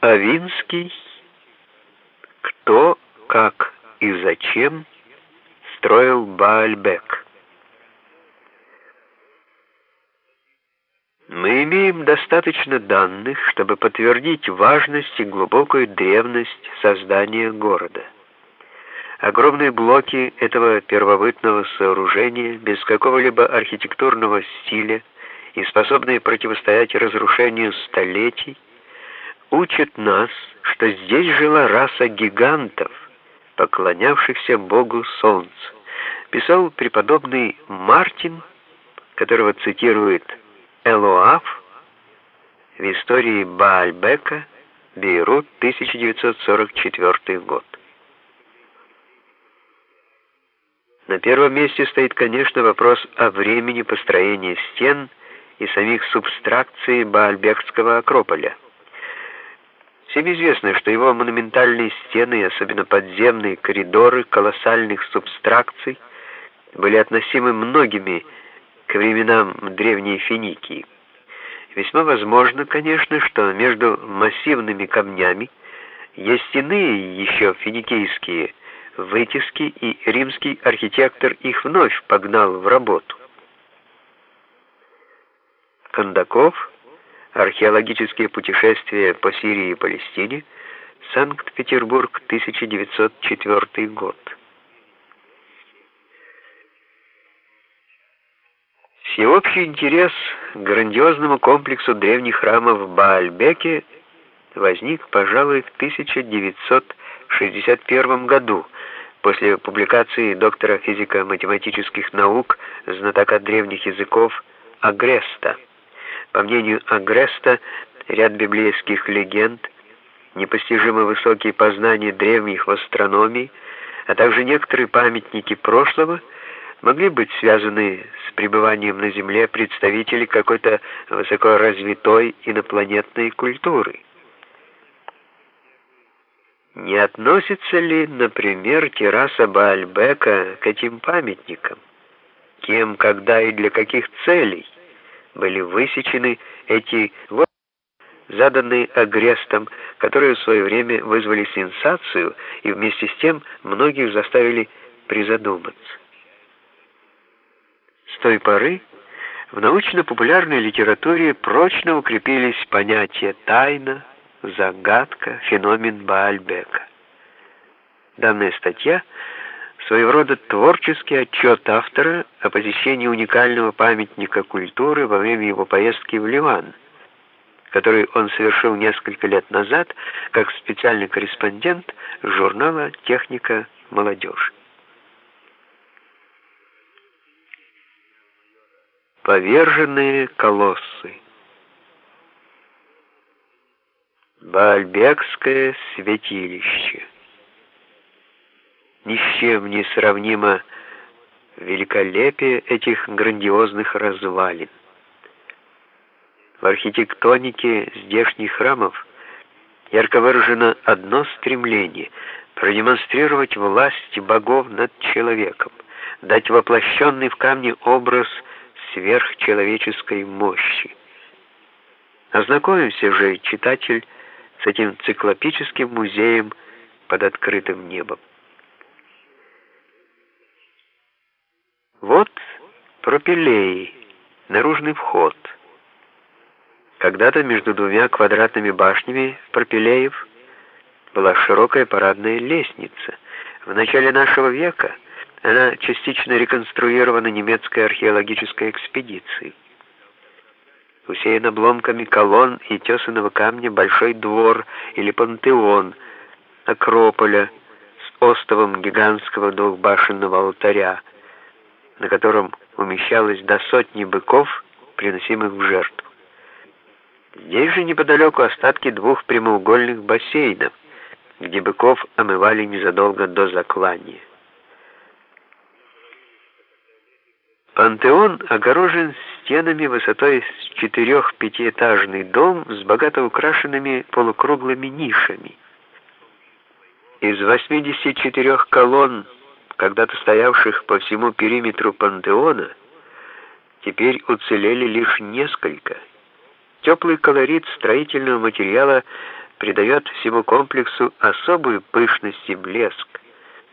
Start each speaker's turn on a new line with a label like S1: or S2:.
S1: Авинский «Кто, как и зачем строил Баальбек?» Мы имеем достаточно данных, чтобы подтвердить важность и глубокую древность создания города. Огромные блоки этого первобытного сооружения без какого-либо архитектурного стиля и способные противостоять разрушению столетий, учат нас, что здесь жила раса гигантов, поклонявшихся Богу Солнцу. Писал преподобный Мартин, которого цитирует Элоаф в истории Баальбека, Бейрут, 1944 год. На первом месте стоит, конечно, вопрос о времени построения стен и самих субстракций Баальбекского Акрополя. Всем известно, что его монументальные стены, особенно подземные коридоры колоссальных субстракций, были относимы многими к временам Древней Финикии. Весьма возможно, конечно, что между массивными камнями есть иные еще финикийские вытиски, и римский архитектор их вновь погнал в работу. Кондаков, археологические путешествия по Сирии и Палестине, Санкт-Петербург, 1904 год. Всеобщий интерес к грандиозному комплексу древних храмов в Баальбеке возник, пожалуй, в 1961 году, после публикации доктора физико-математических наук, знатока древних языков Агреста. По мнению Агреста, ряд библейских легенд, непостижимо высокие познания древних в астрономии, а также некоторые памятники прошлого – могли быть связаны с пребыванием на Земле представителей какой-то высокоразвитой инопланетной культуры. Не относится ли, например, терраса Баальбека к этим памятникам? Кем, когда и для каких целей были высечены эти вот заданные агрестом, которые в свое время вызвали сенсацию и вместе с тем многих заставили призадуматься. С той поры в научно-популярной литературе прочно укрепились понятия «тайна», «загадка», «феномен Баальбека». Данная статья — своего рода творческий отчет автора о посещении уникального памятника культуры во время его поездки в Ливан, который он совершил несколько лет назад как специальный корреспондент журнала «Техника молодежь». Поверженные колоссы. Баальбекское святилище. Ни с чем не сравнимо великолепие этих грандиозных развалин. В архитектонике здешних храмов ярко выражено одно стремление — продемонстрировать власть богов над человеком, дать воплощенный в камне образ – сверхчеловеческой мощи. Ознакомимся же, читатель, с этим циклопическим музеем под открытым небом. Вот пропилеи, наружный вход. Когда-то между двумя квадратными башнями пропилеев была широкая парадная лестница. В начале нашего века – она частично реконструирована немецкой археологической экспедицией. Усеян обломками колонн и тесаного камня большой двор или пантеон Акрополя с остовом гигантского двухбашенного алтаря, на котором умещалось до сотни быков, приносимых в жертву. Здесь же неподалеку остатки двух прямоугольных бассейнов, где быков омывали незадолго до заклания. Пантеон огорожен стенами высотой с четырех-пятиэтажный дом с богато украшенными полукруглыми нишами. Из 84 колонн, когда-то стоявших по всему периметру пантеона, теперь уцелели лишь несколько. Теплый колорит строительного материала придает всему комплексу особую пышность и блеск.